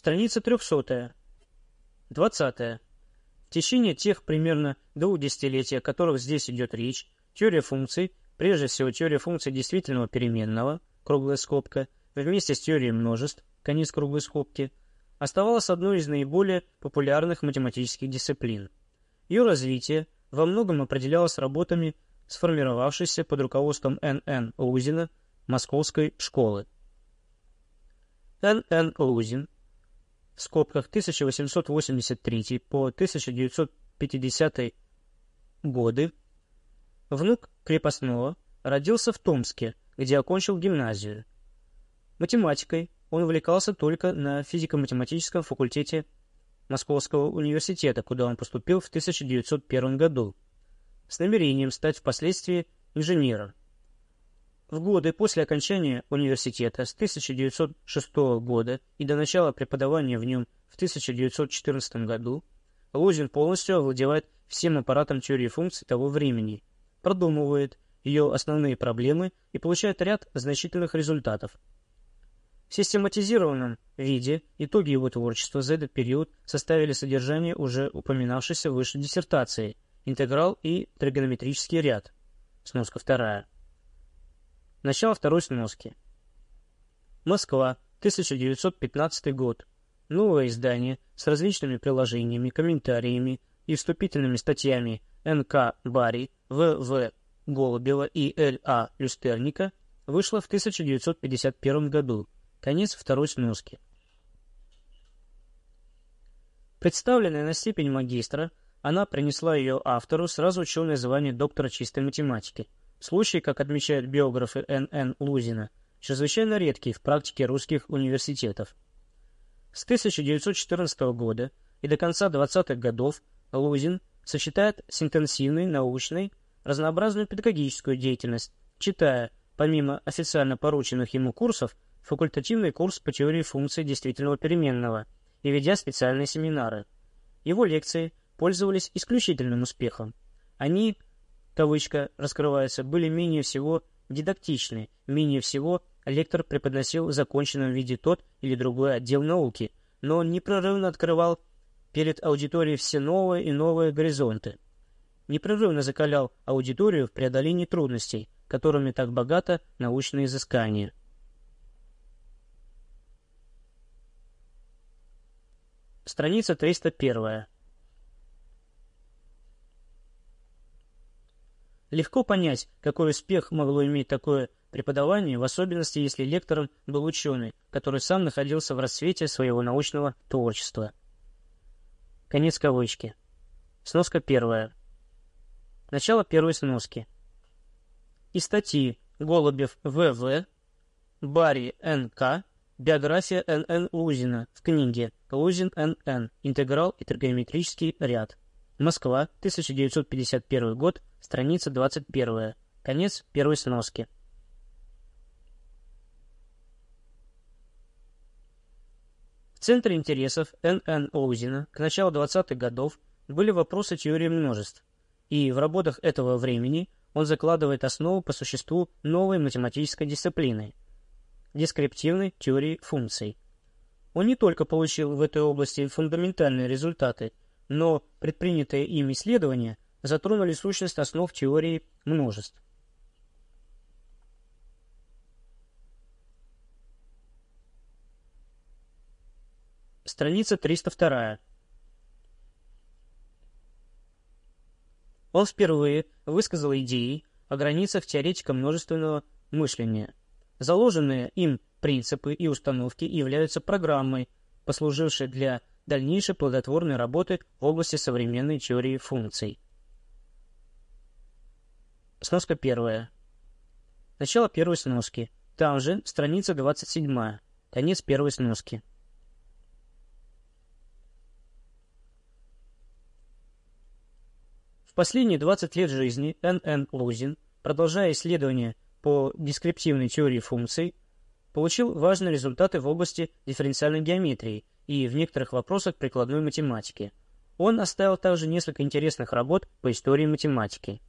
Страница 300. 20. В течение тех примерно двух десятилетий, о которых здесь идет речь, теория функций, прежде всего теория функций действительного переменного, круглая скобка, вместе с теорией множеств, конец круглой скобки, оставалась одной из наиболее популярных математических дисциплин. Ее развитие во многом определялось работами, сформировавшейся под руководством Н.Н. Лузина Московской школы. Н.Н. Лузин в скобках 1883 по 1950 годы, внук крепостного, родился в Томске, где окончил гимназию. Математикой он увлекался только на физико-математическом факультете Московского университета, куда он поступил в 1901 году, с намерением стать впоследствии инженером. В годы после окончания университета с 1906 года и до начала преподавания в нем в 1914 году Лузин полностью овладевает всем аппаратом теории функций того времени, продумывает ее основные проблемы и получает ряд значительных результатов. В систематизированном виде итоги его творчества за этот период составили содержание уже упоминавшейся выше диссертации «Интеграл и тригонометрический ряд». Сноска вторая. Начало второй сноски. Москва, 1915 год. Новое издание с различными приложениями, комментариями и вступительными статьями Н.К. Барри, В.В. Голубева и Л.А. Люстерника вышло в 1951 году. Конец второй сноски. Представленная на степень магистра, она принесла ее автору сразу ученое звание доктора чистой математики – Случай, как отмечают биографы Н.Н. Лузина, чрезвычайно редкий в практике русских университетов. С 1914 года и до конца 20-х годов Лузин сочетает с интенсивной научной, разнообразную педагогическую деятельность, читая, помимо официально порученных ему курсов, факультативный курс по теории функций действительного переменного и ведя специальные семинары. Его лекции пользовались исключительным успехом. Они кавычка раскрывается, были менее всего дидактичны, менее всего лектор преподносил в законченном виде тот или другой отдел науки, но он непрерывно открывал перед аудиторией все новые и новые горизонты. Непрерывно закалял аудиторию в преодолении трудностей, которыми так богато научные изыскания. Страница 301. Легко понять, какой успех могло иметь такое преподавание, в особенности, если лектором был ученый, который сам находился в расцвете своего научного творчества. Конец кавычки. Сноска первая. Начало первой сноски. Из статьи Голубев В.В., Барри Н.К., биография Н.Н. Лузина в книге «Лузин Н.Н. Интеграл и тригонометрический ряд». Москва, 1951 год, страница 21. Конец первой сноски. В центре интересов Н.Н. Оузина к началу 20-х годов были вопросы теории множеств, и в работах этого времени он закладывает основу по существу новой математической дисциплины – дескриптивной теории функций. Он не только получил в этой области фундаментальные результаты – но предпринятые им исследования затронули сущность основ теории множеств. Страница 302. Он впервые высказал идеи о границах теоретика множественного мышления. Заложенные им принципы и установки являются программой, послужившей для дальнейшей плодотворной работы в области современной теории функций. Сноска первая. Начало первой сноски. Там же страница 27. Конец первой сноски. В последние 20 лет жизни Н.Н. Лузин, продолжая исследования по дескриптивной теории функций, получил важные результаты в области дифференциальной геометрии и в некоторых вопросах прикладной математики. Он оставил также несколько интересных работ по истории математики.